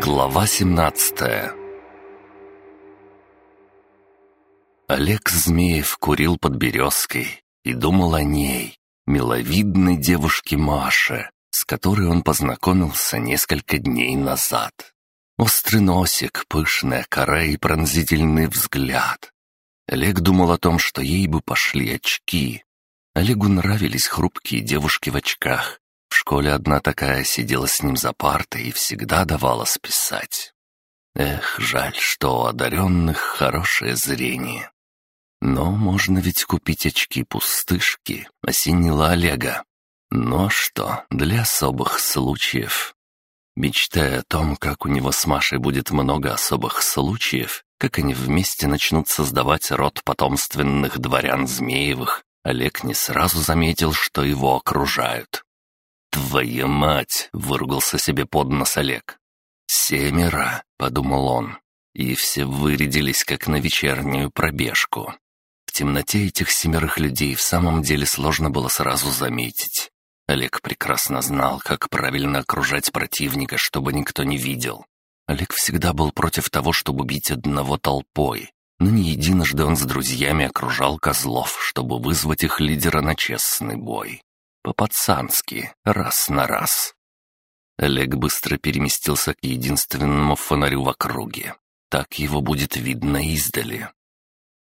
Глава 17 Олег Змеев курил под березкой и думал о ней, миловидной девушке Маше, с которой он познакомился несколько дней назад. Острый носик, пышная кора и пронзительный взгляд. Олег думал о том, что ей бы пошли очки. Олегу нравились хрупкие девушки в очках, школе одна такая сидела с ним за партой и всегда давала списать. Эх, жаль, что у одаренных хорошее зрение. Но можно ведь купить очки-пустышки, осенила Олега. Но что, для особых случаев. Мечтая о том, как у него с Машей будет много особых случаев, как они вместе начнут создавать род потомственных дворян Змеевых, Олег не сразу заметил, что его окружают. «Твоя мать!» — выругался себе под нос Олег. «Семеро!» — подумал он. И все вырядились, как на вечернюю пробежку. В темноте этих семерых людей в самом деле сложно было сразу заметить. Олег прекрасно знал, как правильно окружать противника, чтобы никто не видел. Олег всегда был против того, чтобы бить одного толпой, но не единожды он с друзьями окружал козлов, чтобы вызвать их лидера на честный бой. По-пацански, раз на раз. Олег быстро переместился к единственному фонарю в округе. Так его будет видно издали.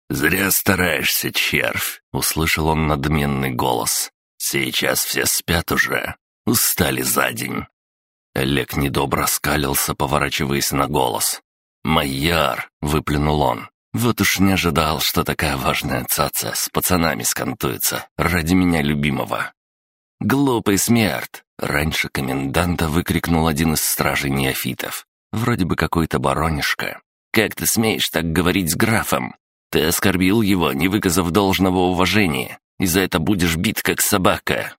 «Зря стараешься, червь!» — услышал он надменный голос. «Сейчас все спят уже. Устали за день». Олег недобро скалился, поворачиваясь на голос. «Майяр!» — выплюнул он. «Вот уж не ожидал, что такая важная цаца с пацанами скантуется ради меня любимого. «Глупый смерть!» — раньше коменданта выкрикнул один из стражей неофитов. Вроде бы какой-то баронишка. «Как ты смеешь так говорить с графом? Ты оскорбил его, не выказав должного уважения, и за это будешь бит, как собака!»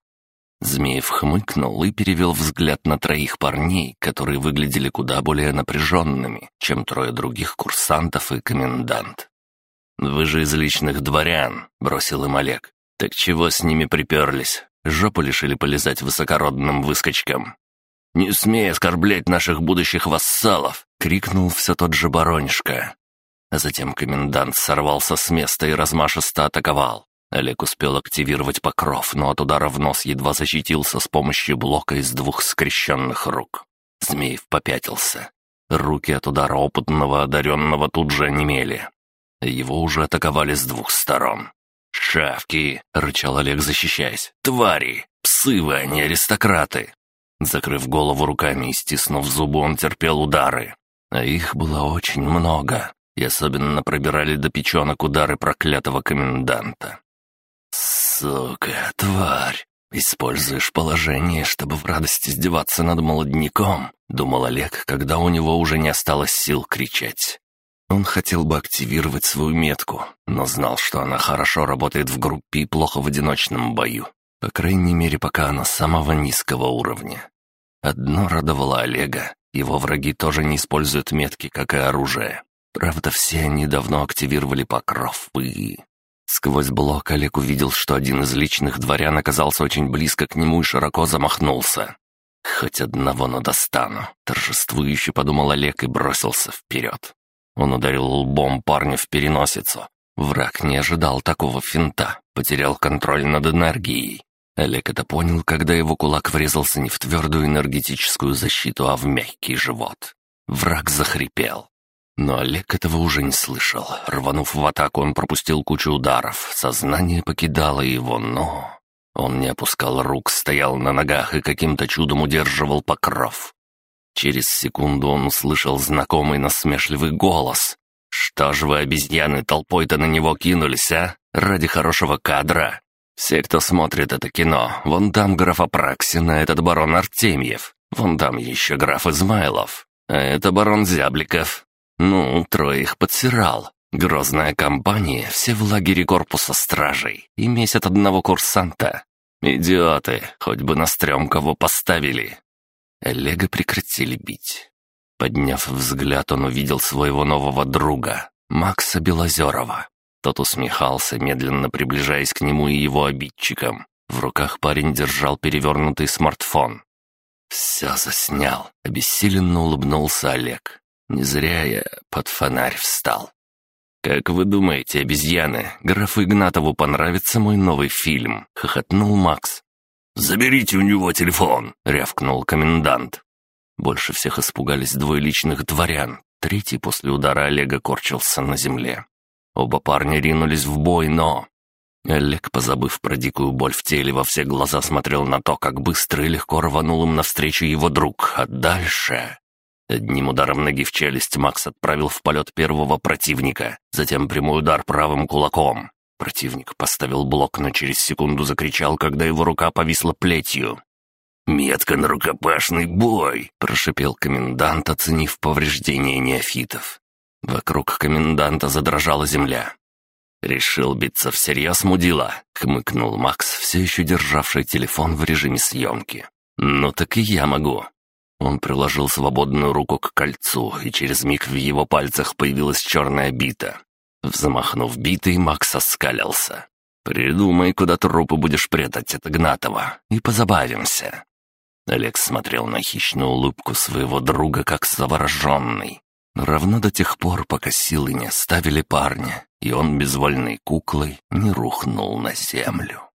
Змеев хмыкнул и перевел взгляд на троих парней, которые выглядели куда более напряженными, чем трое других курсантов и комендант. «Вы же из личных дворян», — бросил им Олег. «Так чего с ними приперлись? Жопу лишили полезать высокородным выскочкам. «Не смей оскорблять наших будущих вассалов!» — крикнул все тот же баронишка. А затем комендант сорвался с места и размашисто атаковал. Олег успел активировать покров, но от удара в нос едва защитился с помощью блока из двух скрещенных рук. Змеев попятился. Руки от удара опытного одаренного тут же онемели. Его уже атаковали с двух сторон. «Шавки!» — рычал Олег, защищаясь. «Твари! Псы вы, а не аристократы!» Закрыв голову руками и стиснув зубы, он терпел удары. А их было очень много, и особенно пробирали до печенок удары проклятого коменданта. «Сука, тварь! Используешь положение, чтобы в радости издеваться над молодняком», — думал Олег, когда у него уже не осталось сил кричать. Он хотел бы активировать свою метку, но знал, что она хорошо работает в группе и плохо в одиночном бою. По крайней мере, пока она самого низкого уровня. Одно радовало Олега. Его враги тоже не используют метки, как и оружие. Правда, все они давно активировали покров и... Сквозь блок Олег увидел, что один из личных дворян оказался очень близко к нему и широко замахнулся. «Хоть одного, но достану», — торжествующе подумал Олег и бросился вперед. Он ударил лбом парня в переносицу. Враг не ожидал такого финта, потерял контроль над энергией. Олег это понял, когда его кулак врезался не в твердую энергетическую защиту, а в мягкий живот. Враг захрипел. Но Олег этого уже не слышал. Рванув в атаку, он пропустил кучу ударов. Сознание покидало его, но... Он не опускал рук, стоял на ногах и каким-то чудом удерживал покров. Через секунду он услышал знакомый насмешливый голос. «Что ж вы, обезьяны, толпой-то на него кинулись, а? Ради хорошего кадра? Все, кто смотрит это кино, вон там граф Апраксин, этот барон Артемьев, вон там еще граф Измайлов, а это барон Зябликов. Ну, трое их подсирал. Грозная компания, все в лагере корпуса стражей и месяц одного курсанта. Идиоты, хоть бы на стрём кого поставили. Олега прекратили бить. Подняв взгляд, он увидел своего нового друга, Макса Белозерова. Тот усмехался, медленно приближаясь к нему и его обидчикам. В руках парень держал перевернутый смартфон. «Все заснял», — обессиленно улыбнулся Олег. «Не зря я под фонарь встал». «Как вы думаете, обезьяны, графу Игнатову понравится мой новый фильм?» — хохотнул Макс. «Заберите у него телефон!» — рявкнул комендант. Больше всех испугались двое личных дворян. Третий после удара Олега корчился на земле. Оба парня ринулись в бой, но... Олег, позабыв про дикую боль в теле, во все глаза смотрел на то, как быстро и легко рванул им навстречу его друг. А дальше... Одним ударом ноги в челюсть Макс отправил в полет первого противника, затем прямой удар правым кулаком. Противник поставил блок, но через секунду закричал, когда его рука повисла плетью. «Метка на рукопашный бой!» — прошипел комендант, оценив повреждения неофитов. Вокруг коменданта задрожала земля. «Решил биться всерьез, мудила?» — хмыкнул Макс, все еще державший телефон в режиме съемки. «Ну так и я могу». Он приложил свободную руку к кольцу, и через миг в его пальцах появилась черная бита. Взмахнув битой, Макс оскалился. «Придумай, куда трупы будешь прятать от Игнатова, и позабавимся». Олег смотрел на хищную улыбку своего друга, как завороженный. Равно до тех пор, пока силы не оставили парня, и он безвольной куклой не рухнул на землю.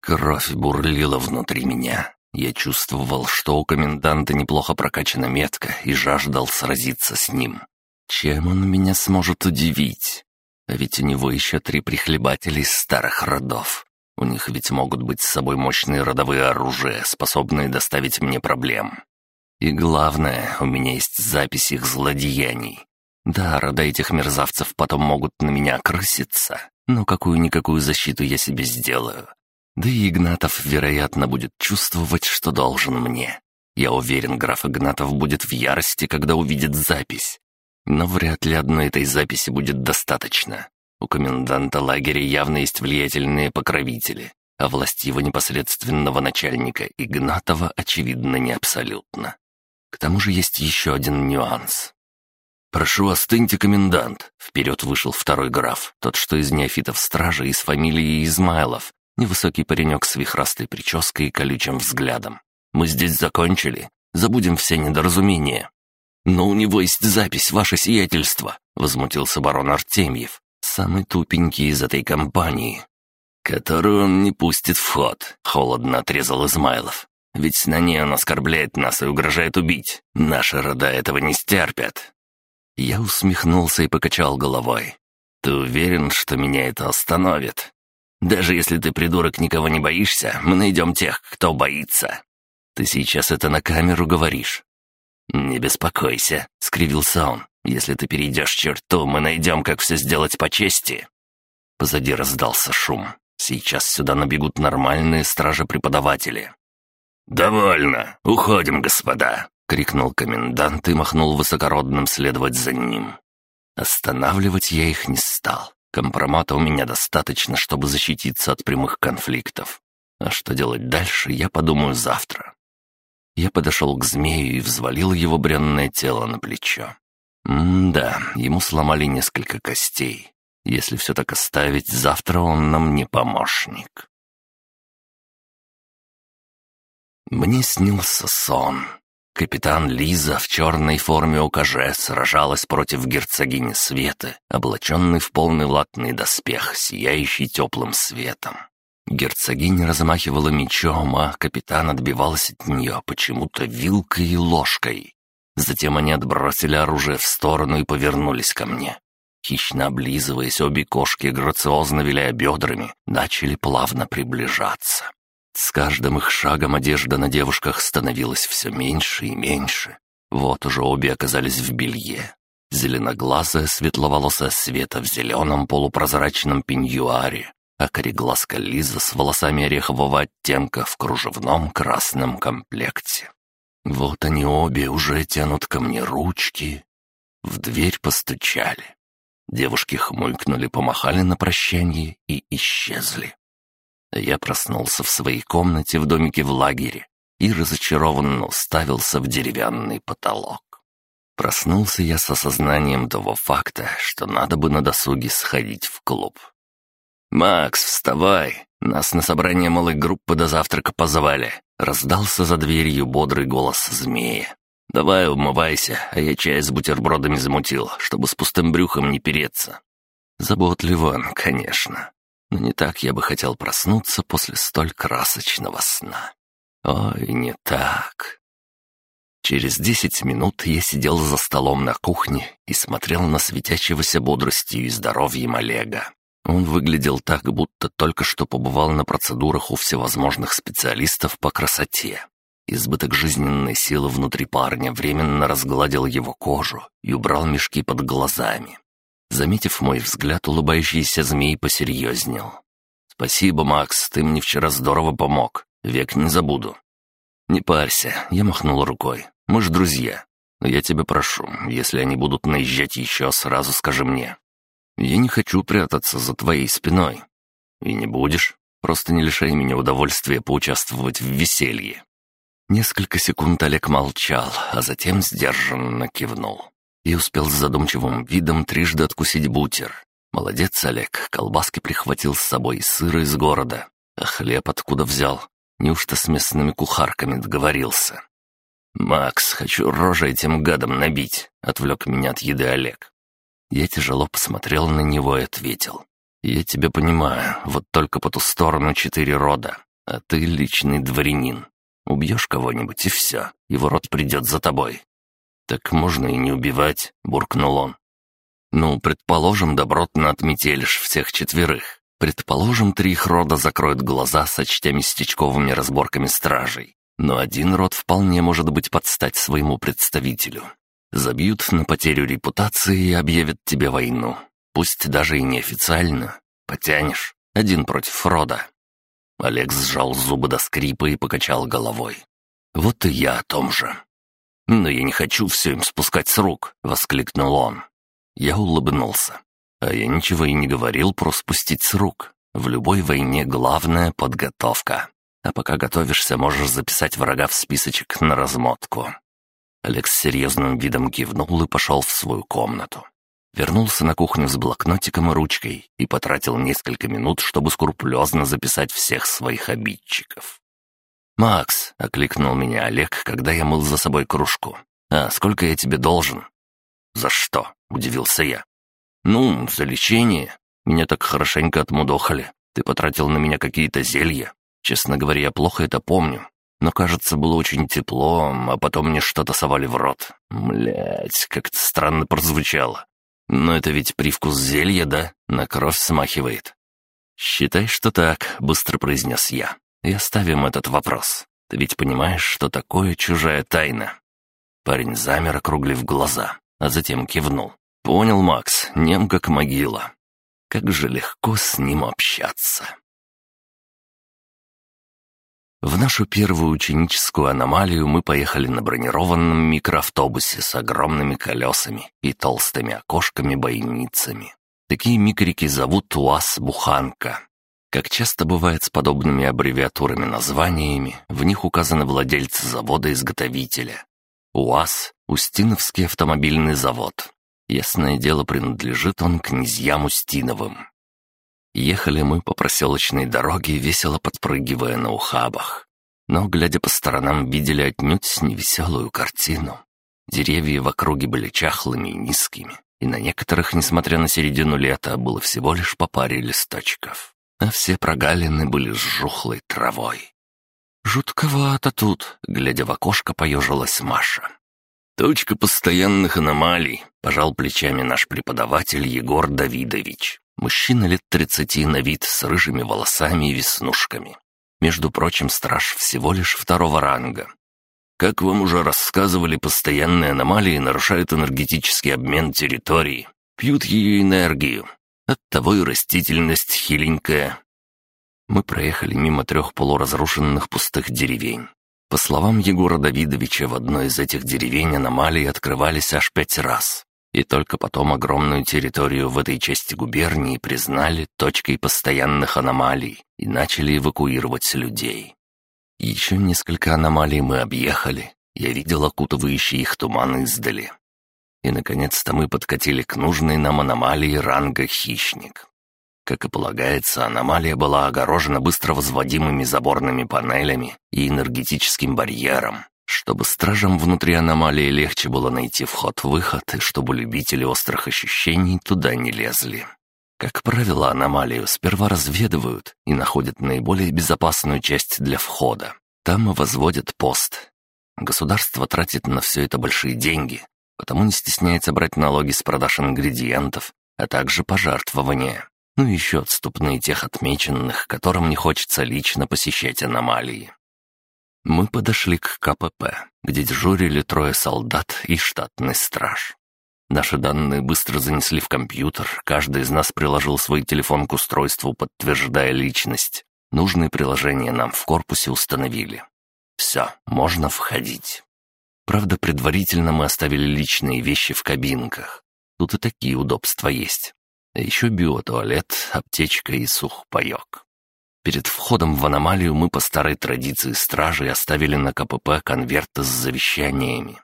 Кровь бурлила внутри меня. Я чувствовал, что у коменданта неплохо прокачана метка и жаждал сразиться с ним. Чем он меня сможет удивить? А ведь у него еще три прихлебателя из старых родов. У них ведь могут быть с собой мощные родовые оружия, способные доставить мне проблем. И главное, у меня есть запись их злодеяний. Да, рода этих мерзавцев потом могут на меня крыситься, но какую-никакую защиту я себе сделаю. Да и Игнатов, вероятно, будет чувствовать, что должен мне. Я уверен, граф Игнатов будет в ярости, когда увидит запись. Но вряд ли одной этой записи будет достаточно. У коменданта лагеря явно есть влиятельные покровители, а власть его непосредственного начальника Игнатова, очевидно, не абсолютно. К тому же есть еще один нюанс. «Прошу, остыньте, комендант!» Вперед вышел второй граф, тот, что из неофитов стражи, из фамилии Измайлов, невысокий паренек с вихрастой прической и колючим взглядом. «Мы здесь закончили. Забудем все недоразумения». «Но у него есть запись, ваше сиятельство», — возмутился барон Артемьев, самый тупенький из этой компании. «Которую он не пустит в ход», — холодно отрезал Измайлов. Ведь на ней он оскорбляет нас и угрожает убить. Наши рода этого не стерпят». Я усмехнулся и покачал головой. «Ты уверен, что меня это остановит? Даже если ты, придурок, никого не боишься, мы найдем тех, кто боится. Ты сейчас это на камеру говоришь». «Не беспокойся», — скривился он. «Если ты перейдешь черту, мы найдем, как все сделать по чести». Позади раздался шум. Сейчас сюда набегут нормальные стражи-преподаватели. «Довольно! Уходим, господа!» — крикнул комендант и махнул высокородным следовать за ним. Останавливать я их не стал. Компромата у меня достаточно, чтобы защититься от прямых конфликтов. А что делать дальше, я подумаю завтра. Я подошел к змею и взвалил его бренное тело на плечо. М-да, ему сломали несколько костей. Если все так оставить, завтра он нам не помощник. Мне снился сон. Капитан Лиза в черной форме укаже сражалась против герцогини Света, облаченной в полный латный доспех, сияющий теплым светом. Герцогиня размахивала мечом, а капитан отбивался от нее почему-то вилкой и ложкой. Затем они отбросили оружие в сторону и повернулись ко мне. Хищно облизываясь, обе кошки, грациозно виляя бедрами, начали плавно приближаться. С каждым их шагом одежда на девушках становилась все меньше и меньше. Вот уже обе оказались в белье. Зеленоглазая, светловолосая Света в зеленом полупрозрачном пеньюаре, а кореглазка Лиза с волосами орехового оттенка в кружевном красном комплекте. Вот они обе уже тянут ко мне ручки. В дверь постучали. Девушки хмыкнули, помахали на прощание и исчезли. Я проснулся в своей комнате в домике в лагере и разочарованно уставился в деревянный потолок. Проснулся я с осознанием того факта, что надо бы на досуге сходить в клуб. «Макс, вставай! Нас на собрание малой группы до завтрака позвали. раздался за дверью бодрый голос змея. «Давай умывайся, а я чай с бутербродами замутил, чтобы с пустым брюхом не переться». Заботливо он, конечно, но не так я бы хотел проснуться после столь красочного сна. Ой, не так. Через десять минут я сидел за столом на кухне и смотрел на светящегося бодростью и здоровьем Олега. Он выглядел так, будто только что побывал на процедурах у всевозможных специалистов по красоте. Избыток жизненной силы внутри парня временно разгладил его кожу и убрал мешки под глазами. Заметив мой взгляд, улыбающийся змей посерьезнел. «Спасибо, Макс, ты мне вчера здорово помог. Век не забуду». «Не парься», — я махнул рукой. «Мы ж друзья. Но я тебя прошу, если они будут наезжать еще, сразу скажи мне. Я не хочу прятаться за твоей спиной. И не будешь. Просто не лишай меня удовольствия поучаствовать в веселье». Несколько секунд Олег молчал, а затем сдержанно кивнул. И успел с задумчивым видом трижды откусить бутер. Молодец, Олег, колбаски прихватил с собой, сыр из города. А хлеб откуда взял? Неужто с местными кухарками договорился? «Макс, хочу рожей этим гадом набить», — отвлек меня от еды Олег. Я тяжело посмотрел на него и ответил. «Я тебя понимаю, вот только по ту сторону четыре рода, а ты личный дворянин. Убьешь кого-нибудь, и все, его род придет за тобой». «Так можно и не убивать», — буркнул он. «Ну, предположим, добротно отметелишь всех четверых. Предположим, три их рода закроют глаза, сочтя местечковыми разборками стражей. Но один род вполне может быть подстать своему представителю. Забьют на потерю репутации и объявят тебе войну. Пусть даже и неофициально. Потянешь. Один против рода. Олег сжал зубы до скрипа и покачал головой. «Вот и я о том же». «Но я не хочу все им спускать с рук», — воскликнул он. Я улыбнулся. А я ничего и не говорил про спустить с рук. В любой войне главная — подготовка. А пока готовишься, можешь записать врага в списочек на размотку. Олег с серьезным видом кивнул и пошел в свою комнату. Вернулся на кухню с блокнотиком и ручкой и потратил несколько минут, чтобы скрупулезно записать всех своих обидчиков. «Макс», — окликнул меня Олег, когда я мыл за собой кружку. «А сколько я тебе должен?» «За что?» — удивился я. «Ну, за лечение. Меня так хорошенько отмудохали. Ты потратил на меня какие-то зелья. Честно говоря, я плохо это помню но, кажется, было очень тепло, а потом мне что-то совали в рот. Млять, как-то странно прозвучало. Но это ведь привкус зелья, да? На кровь смахивает. «Считай, что так», — быстро произнес я. «И оставим этот вопрос. Ты ведь понимаешь, что такое чужая тайна?» Парень замер, округлив глаза, а затем кивнул. «Понял, Макс, нем как могила. Как же легко с ним общаться». В нашу первую ученическую аномалию мы поехали на бронированном микроавтобусе с огромными колесами и толстыми окошками-бойницами. Такие микрики зовут УАЗ-Буханка. Как часто бывает с подобными аббревиатурами-названиями, в них указаны владельцы завода-изготовителя. УАЗ – Устиновский автомобильный завод. Ясное дело, принадлежит он князьям Устиновым. Ехали мы по проселочной дороге, весело подпрыгивая на ухабах. Но, глядя по сторонам, видели отнюдь невеселую картину. Деревья в округе были чахлыми и низкими, и на некоторых, несмотря на середину лета, было всего лишь по паре листочков, а все прогалины были с жухлой травой. «Жутковато тут», — глядя в окошко, поежилась Маша. «Точка постоянных аномалий», — пожал плечами наш преподаватель Егор Давидович. Мужчина лет тридцати на вид с рыжими волосами и веснушками. Между прочим, страж всего лишь второго ранга. Как вам уже рассказывали, постоянные аномалии нарушают энергетический обмен территории, пьют ее энергию. Оттого и растительность хиленькая. Мы проехали мимо трех полуразрушенных пустых деревень. По словам Егора Давидовича, в одной из этих деревень аномалии открывались аж пять раз. И только потом огромную территорию в этой части губернии признали точкой постоянных аномалий и начали эвакуировать людей. Еще несколько аномалий мы объехали, я видел окутывающий их туман издали. И, наконец-то, мы подкатили к нужной нам аномалии ранга «Хищник». Как и полагается, аномалия была огорожена быстро возводимыми заборными панелями и энергетическим барьером, чтобы стражам внутри аномалии легче было найти вход-выход и чтобы любители острых ощущений туда не лезли. Как правило, аномалию сперва разведывают и находят наиболее безопасную часть для входа. Там и возводят пост. Государство тратит на все это большие деньги, потому не стесняется брать налоги с продаж ингредиентов, а также пожертвования. Ну и еще отступные тех отмеченных, которым не хочется лично посещать аномалии. Мы подошли к КПП, где дежурили трое солдат и штатный страж. Наши данные быстро занесли в компьютер, каждый из нас приложил свой телефон к устройству, подтверждая личность. Нужные приложения нам в корпусе установили. Все, можно входить. Правда, предварительно мы оставили личные вещи в кабинках. Тут и такие удобства есть. А еще биотуалет, аптечка и сухпайок. Перед входом в аномалию мы по старой традиции стражи оставили на КПП конверты с завещаниями.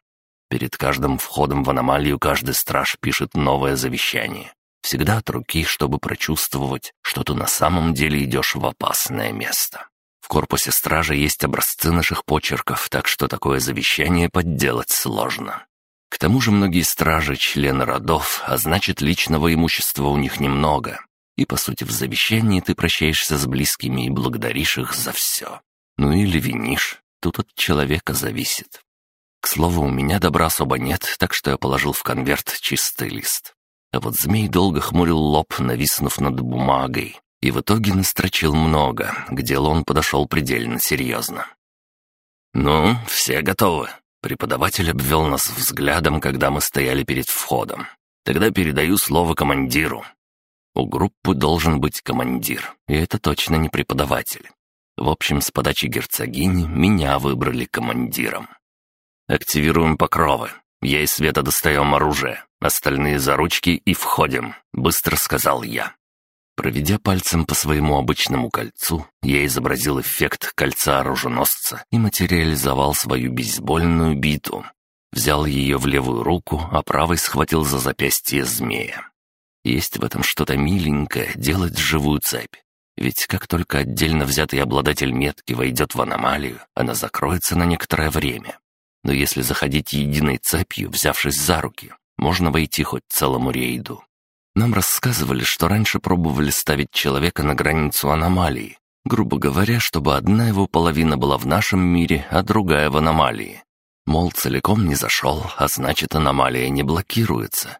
Перед каждым входом в аномалию каждый страж пишет новое завещание. Всегда от руки, чтобы прочувствовать, что ты на самом деле идешь в опасное место. В корпусе стражи есть образцы наших почерков, так что такое завещание подделать сложно. К тому же многие стражи — члены родов, а значит, личного имущества у них немного. И, по сути, в завещании ты прощаешься с близкими и благодаришь их за все. Ну или винишь, тут от человека зависит. К слову, у меня добра особо нет, так что я положил в конверт чистый лист. А вот змей долго хмурил лоб, нависнув над бумагой, и в итоге настрочил много, к делу он подошел предельно серьезно. «Ну, все готовы?» Преподаватель обвел нас взглядом, когда мы стояли перед входом. «Тогда передаю слово командиру. У группы должен быть командир, и это точно не преподаватель. В общем, с подачи герцогини меня выбрали командиром. «Активируем покровы. Я и Света достаем оружие. Остальные за ручки и входим», — быстро сказал я. Проведя пальцем по своему обычному кольцу, я изобразил эффект кольца оруженосца и материализовал свою бейсбольную биту. Взял ее в левую руку, а правой схватил за запястье змея. Есть в этом что-то миленькое, делать живую цепь. Ведь как только отдельно взятый обладатель метки войдет в аномалию, она закроется на некоторое время. Но если заходить единой цепью, взявшись за руки, можно войти хоть целому рейду. Нам рассказывали, что раньше пробовали ставить человека на границу аномалии, грубо говоря, чтобы одна его половина была в нашем мире, а другая в аномалии. Мол, целиком не зашел, а значит аномалия не блокируется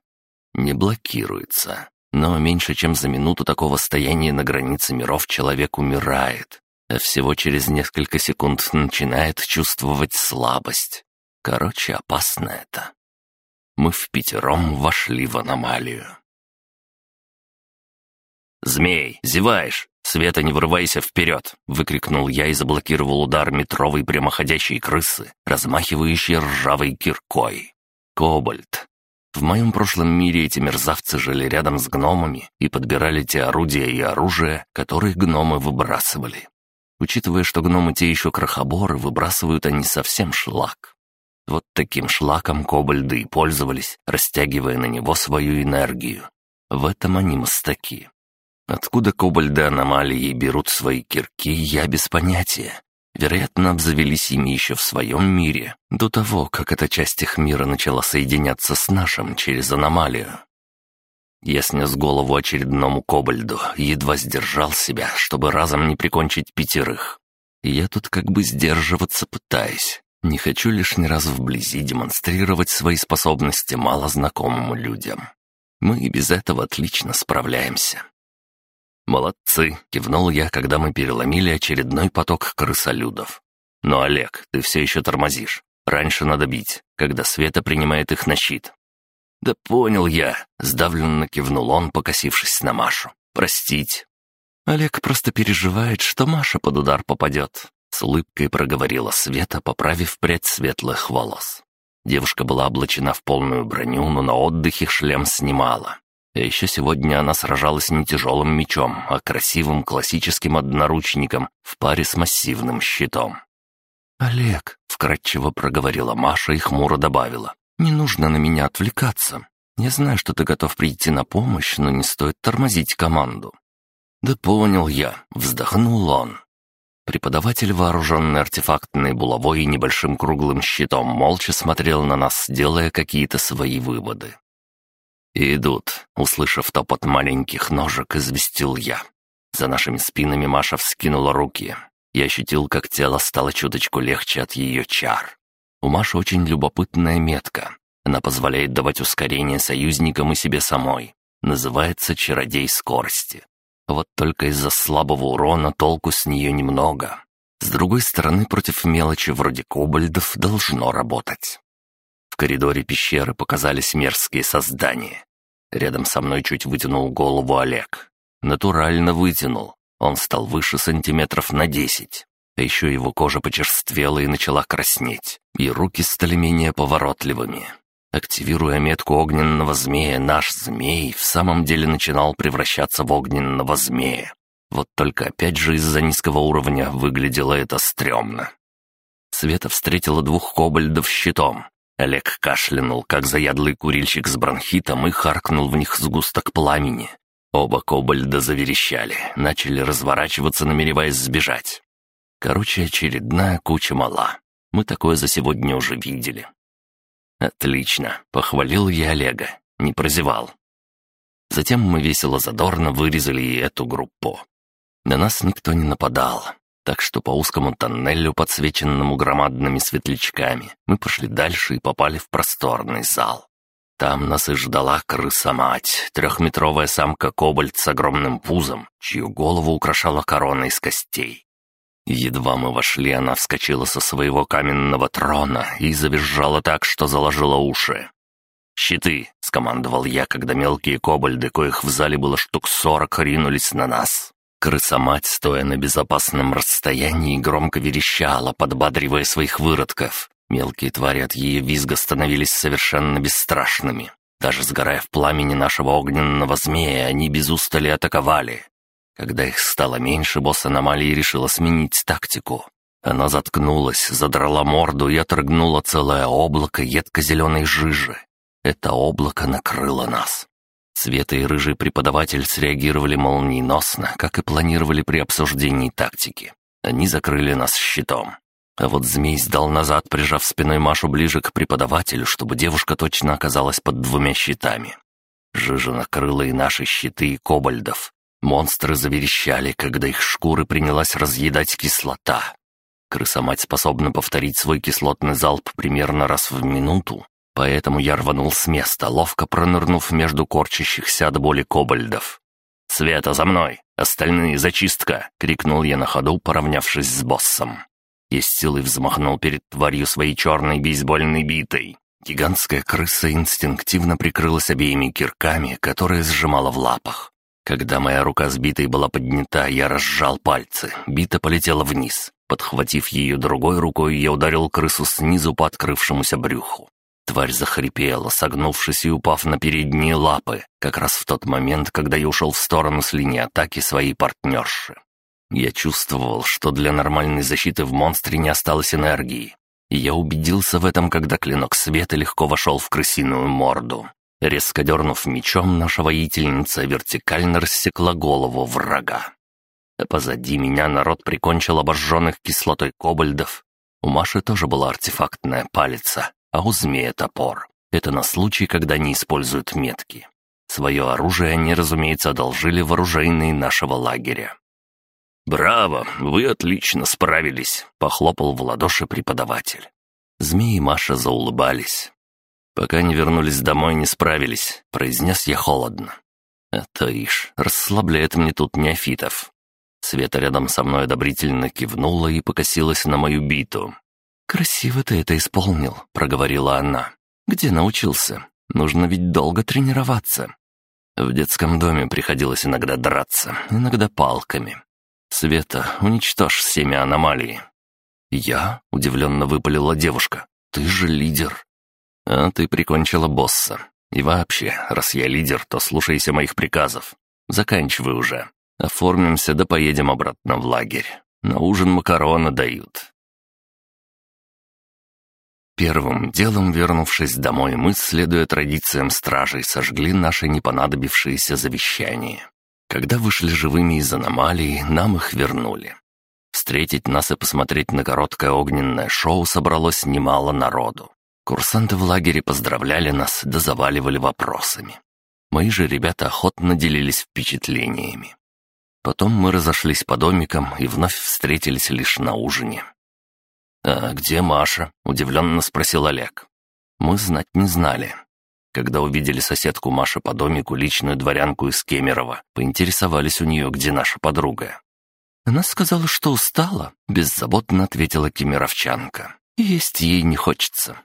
не блокируется. Но меньше чем за минуту такого стояния на границе миров человек умирает, а всего через несколько секунд начинает чувствовать слабость. Короче, опасно это. Мы в пятером вошли в аномалию. «Змей, зеваешь! Света, не вырывайся вперед!» — выкрикнул я и заблокировал удар метровой прямоходящей крысы, размахивающей ржавой киркой. Кобальт. В моем прошлом мире эти мерзавцы жили рядом с гномами и подбирали те орудия и оружие, которые гномы выбрасывали. Учитывая, что гномы те еще крохоборы, выбрасывают они совсем шлак. Вот таким шлаком кобальды и пользовались, растягивая на него свою энергию. В этом они мастаки. Откуда кобальды аномалии берут свои кирки, я без понятия. Вероятно, обзавелись ими еще в своем мире, до того, как эта часть их мира начала соединяться с нашим через аномалию. Я снес голову очередному кобальду, едва сдержал себя, чтобы разом не прикончить пятерых. Я тут как бы сдерживаться пытаюсь. Не хочу лишний раз вблизи демонстрировать свои способности малознакомым людям. Мы и без этого отлично справляемся. «Молодцы!» — кивнул я, когда мы переломили очередной поток крысолюдов. «Но, Олег, ты все еще тормозишь. Раньше надо бить, когда Света принимает их на щит». «Да понял я», — сдавленно кивнул он, покосившись на Машу. «Простить». «Олег просто переживает, что Маша под удар попадет», — с улыбкой проговорила Света, поправив прядь светлых волос. Девушка была облачена в полную броню, но на отдыхе шлем снимала. А еще сегодня она сражалась не тяжелым мечом, а красивым классическим одноручником в паре с массивным щитом. «Олег», — вкратчиво проговорила Маша и хмуро добавила, «не нужно на меня отвлекаться. Я знаю, что ты готов прийти на помощь, но не стоит тормозить команду». «Да понял я», — вздохнул он. Преподаватель, вооруженный артефактной булавой и небольшим круглым щитом, молча смотрел на нас, делая какие-то свои выводы. «Идут», — услышав топот маленьких ножек, известил я. За нашими спинами Маша вскинула руки. Я ощутил, как тело стало чуточку легче от ее чар. У Маши очень любопытная метка. Она позволяет давать ускорение союзникам и себе самой. Называется «Чародей скорости». Вот только из-за слабого урона толку с нее немного. С другой стороны, против мелочи вроде кобальдов должно работать. В коридоре пещеры показались мерзкие создания. Рядом со мной чуть вытянул голову Олег. Натурально вытянул. Он стал выше сантиметров на десять. А еще его кожа почерствела и начала краснеть, и руки стали менее поворотливыми. Активируя метку огненного змея, наш змей в самом деле начинал превращаться в огненного змея. Вот только опять же из-за низкого уровня выглядело это стрёмно. Света встретила двух кобальдов щитом. Олег кашлянул, как заядлый курильщик с бронхитом, и харкнул в них сгусток пламени. Оба кобальда заверещали, начали разворачиваться, намереваясь сбежать. Короче, очередная куча мала. Мы такое за сегодня уже видели. «Отлично!» — похвалил я Олега. Не прозевал. Затем мы весело-задорно вырезали и эту группу. На нас никто не нападал, так что по узкому тоннелю, подсвеченному громадными светлячками, мы пошли дальше и попали в просторный зал. Там нас и ждала крыса-мать, трехметровая самка-кобальт с огромным пузом, чью голову украшала корона из костей. Едва мы вошли, она вскочила со своего каменного трона и завизжала так, что заложила уши. «Щиты!» — скомандовал я, когда мелкие кобальды, коих в зале было штук сорок, ринулись на нас. Крыса-мать, стоя на безопасном расстоянии, громко верещала, подбадривая своих выродков. Мелкие твари от ее визга становились совершенно бесстрашными. Даже сгорая в пламени нашего огненного змея, они без устали атаковали. Когда их стало меньше, босс аномалии решила сменить тактику. Она заткнулась, задрала морду и отрыгнула целое облако едко-зеленой жижи. Это облако накрыло нас. Света и рыжий преподаватель среагировали молниеносно, как и планировали при обсуждении тактики. Они закрыли нас щитом. А вот змей сдал назад, прижав спиной Машу ближе к преподавателю, чтобы девушка точно оказалась под двумя щитами. Жижа накрыла и наши щиты, и кобальдов. Монстры заверещали, когда их шкуры принялась разъедать кислота. Крыса-мать способна повторить свой кислотный залп примерно раз в минуту, поэтому я рванул с места, ловко пронырнув между корчащихся от боли кобальдов. «Света, за мной! Остальные зачистка!» — крикнул я на ходу, поравнявшись с боссом. Я с силой взмахнул перед тварью своей черной бейсбольной битой. Гигантская крыса инстинктивно прикрылась обеими кирками, которые сжимала в лапах. Когда моя рука сбитой была поднята, я разжал пальцы. Бита полетела вниз. Подхватив ее другой рукой, я ударил крысу снизу по открывшемуся брюху. Тварь захрипела, согнувшись и упав на передние лапы, как раз в тот момент, когда я ушел в сторону с линии атаки своей партнерши. Я чувствовал, что для нормальной защиты в монстре не осталось энергии. И я убедился в этом, когда клинок света легко вошел в крысиную морду. Резко дернув мечом, наша воительница вертикально рассекла голову врага. А позади меня народ прикончил обожженных кислотой кобальдов. У Маши тоже была артефактная палица, а у змея топор. Это на случай, когда не используют метки. Свое оружие они, разумеется, одолжили вооруженные нашего лагеря. «Браво! Вы отлично справились!» — похлопал в ладоши преподаватель. Змеи и Маша заулыбались. «Пока не вернулись домой, не справились», — произнес я холодно. «Это ишь, расслабляет мне тут неофитов». Света рядом со мной одобрительно кивнула и покосилась на мою биту. «Красиво ты это исполнил», — проговорила она. «Где научился? Нужно ведь долго тренироваться». В детском доме приходилось иногда драться, иногда палками. «Света, уничтожь семя аномалии». «Я?» — удивленно выпалила девушка. «Ты же лидер». А ты прикончила босса. И вообще, раз я лидер, то слушайся моих приказов. Заканчивай уже. Оформимся да поедем обратно в лагерь. На ужин макароны дают». Первым делом, вернувшись домой, мы, следуя традициям стражей, сожгли наше непонадобившееся завещание. Когда вышли живыми из аномалии, нам их вернули. Встретить нас и посмотреть на короткое огненное шоу собралось немало народу. Курсанты в лагере поздравляли нас да заваливали вопросами. Мои же ребята охотно делились впечатлениями. Потом мы разошлись по домикам и вновь встретились лишь на ужине. «А где Маша?» — удивленно спросил Олег. Мы знать не знали. Когда увидели соседку Маши по домику, личную дворянку из Кемерово, поинтересовались у нее, где наша подруга. Она сказала, что устала, беззаботно ответила кемеровчанка. Есть ей не хочется.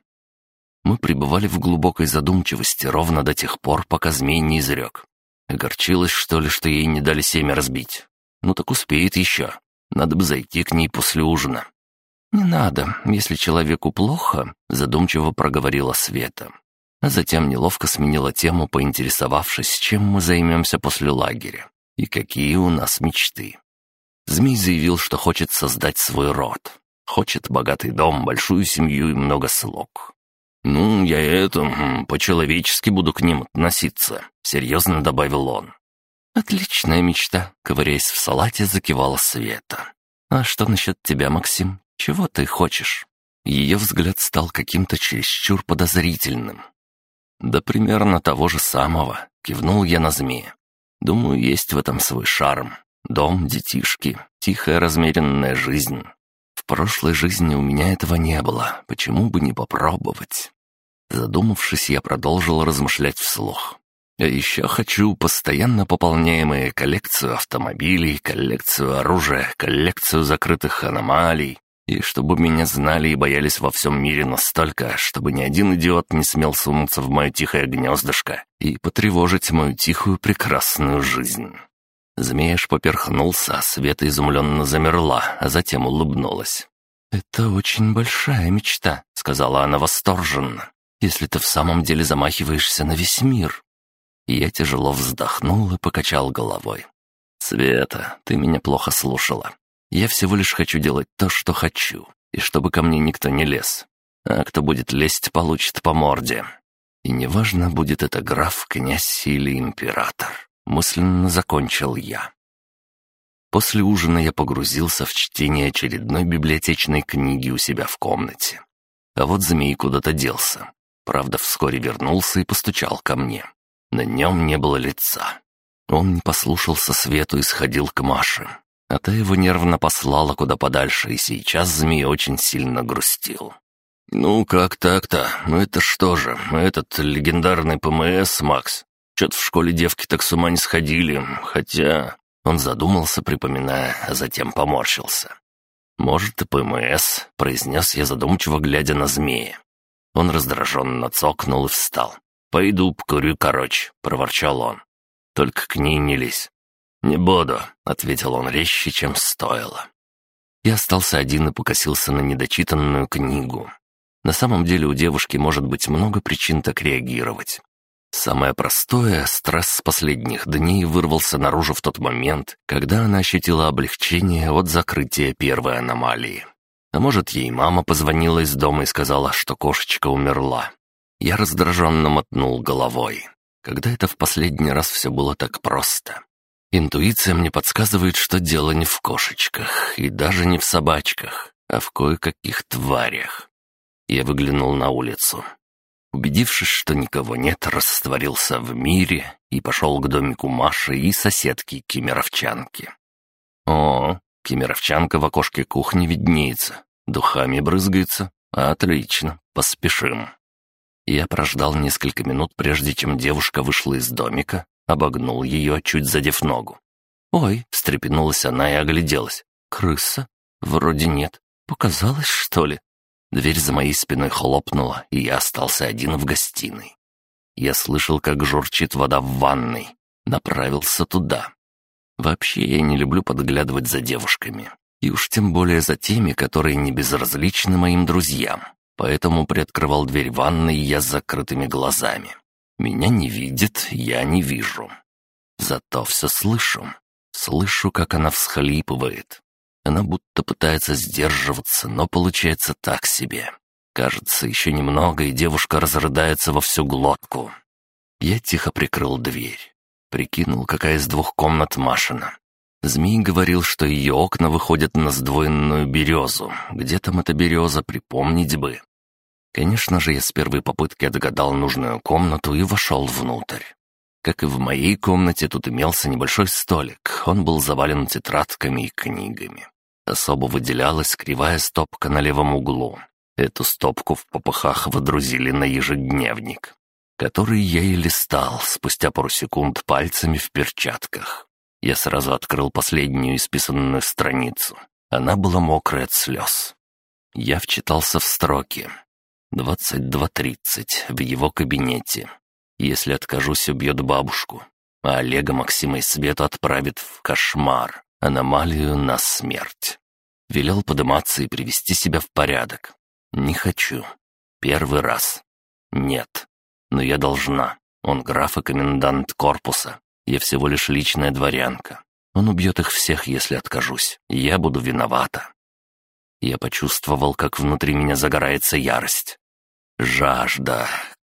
Мы пребывали в глубокой задумчивости ровно до тех пор, пока змей не изрек. Огорчилась, что ли, что ей не дали семя разбить. Ну так успеет еще. Надо бы зайти к ней после ужина. «Не надо, если человеку плохо», — задумчиво проговорила Света а затем неловко сменила тему, поинтересовавшись, чем мы займемся после лагеря и какие у нас мечты. Змей заявил, что хочет создать свой род, хочет богатый дом, большую семью и много слуг. «Ну, я это, по-человечески буду к ним относиться», — серьезно добавил он. «Отличная мечта», — ковыряясь в салате, закивала Света. «А что насчет тебя, Максим? Чего ты хочешь?» Ее взгляд стал каким-то чересчур подозрительным, «Да примерно того же самого», — кивнул я на змея. «Думаю, есть в этом свой шарм. Дом, детишки, тихая размеренная жизнь. В прошлой жизни у меня этого не было, почему бы не попробовать?» Задумавшись, я продолжил размышлять вслух. А еще хочу постоянно пополняемые коллекцию автомобилей, коллекцию оружия, коллекцию закрытых аномалий, и чтобы меня знали и боялись во всем мире настолько, чтобы ни один идиот не смел сунуться в мое тихое гнездышко и потревожить мою тихую прекрасную жизнь. Змееш поперхнулся, а Света изумленно замерла, а затем улыбнулась. «Это очень большая мечта», — сказала она восторженно, «если ты в самом деле замахиваешься на весь мир». Я тяжело вздохнул и покачал головой. «Света, ты меня плохо слушала. Я всего лишь хочу делать то, что хочу, и чтобы ко мне никто не лез. А кто будет лезть, получит по морде. И неважно, будет это граф, князь или император. Мысленно закончил я. После ужина я погрузился в чтение очередной библиотечной книги у себя в комнате. А вот змей куда-то делся. Правда, вскоре вернулся и постучал ко мне. На нем не было лица. Он не послушался свету и сходил к Маше. А та его нервно послала куда подальше, и сейчас змей очень сильно грустил. «Ну, как так-то? Ну это что же, этот легендарный ПМС, Макс? Чё-то в школе девки так с ума не сходили, хотя...» Он задумался, припоминая, а затем поморщился. «Может, и ПМС», — произнес я задумчиво, глядя на змея. Он раздраженно цокнул и встал. «Пойду покурю, короче», — проворчал он. «Только к ней не лезь. «Не буду», — ответил он резче, чем стоило. Я остался один и покосился на недочитанную книгу. На самом деле у девушки может быть много причин так реагировать. Самое простое, стресс последних дней вырвался наружу в тот момент, когда она ощутила облегчение от закрытия первой аномалии. А может, ей мама позвонила из дома и сказала, что кошечка умерла. Я раздраженно мотнул головой. Когда это в последний раз все было так просто? Интуиция мне подсказывает, что дело не в кошечках и даже не в собачках, а в кое-каких тварях. Я выглянул на улицу. Убедившись, что никого нет, растворился в мире и пошел к домику Маши и соседки Кемеровчанки. О, Кемеровчанка в окошке кухни виднеется, духами брызгается. Отлично, поспешим. Я прождал несколько минут, прежде чем девушка вышла из домика, Обогнул ее, чуть задев ногу. «Ой!» — встрепенулась она и огляделась. «Крыса? Вроде нет. Показалось, что ли?» Дверь за моей спиной хлопнула, и я остался один в гостиной. Я слышал, как журчит вода в ванной. Направился туда. Вообще, я не люблю подглядывать за девушками. И уж тем более за теми, которые не безразличны моим друзьям. Поэтому приоткрывал дверь ванной я с закрытыми глазами. Меня не видит, я не вижу. Зато все слышу. Слышу, как она всхлипывает. Она будто пытается сдерживаться, но получается так себе. Кажется, еще немного, и девушка разрыдается во всю глотку. Я тихо прикрыл дверь. Прикинул, какая из двух комнат Машина. Змей говорил, что ее окна выходят на сдвоенную березу. Где там эта береза, припомнить бы. Конечно же, я с первой попытки отгадал нужную комнату и вошел внутрь. Как и в моей комнате, тут имелся небольшой столик. Он был завален тетрадками и книгами. Особо выделялась кривая стопка на левом углу. Эту стопку в попыхах водрузили на ежедневник, который я и листал спустя пару секунд пальцами в перчатках. Я сразу открыл последнюю исписанную страницу. Она была мокрая от слез. Я вчитался в строки. 22.30 в его кабинете. Если откажусь, убьет бабушку. А Олега, Максима и Свету отправит в кошмар, аномалию на смерть. Велел подыматься и привести себя в порядок. Не хочу. Первый раз. Нет. Но я должна. Он граф и комендант корпуса. Я всего лишь личная дворянка. Он убьет их всех, если откажусь. Я буду виновата. Я почувствовал, как внутри меня загорается ярость. Жажда.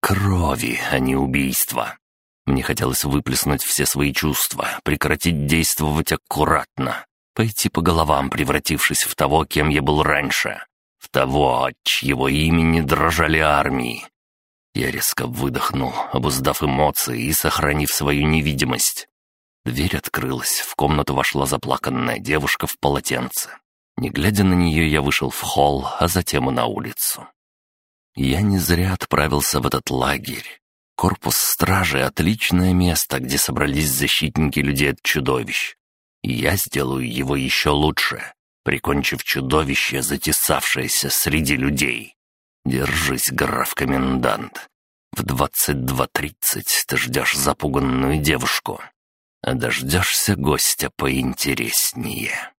Крови, а не убийства. Мне хотелось выплеснуть все свои чувства, прекратить действовать аккуратно, пойти по головам, превратившись в того, кем я был раньше, в того, от чьего имени дрожали армии. Я резко выдохнул, обуздав эмоции и сохранив свою невидимость. Дверь открылась, в комнату вошла заплаканная девушка в полотенце. Не глядя на нее, я вышел в холл, а затем и на улицу. Я не зря отправился в этот лагерь. Корпус стражи — отличное место, где собрались защитники людей от чудовищ. Я сделаю его еще лучше, прикончив чудовище, затесавшееся среди людей. Держись, граф-комендант. В двадцать два тридцать ты ждешь запуганную девушку, а дождешься гостя поинтереснее.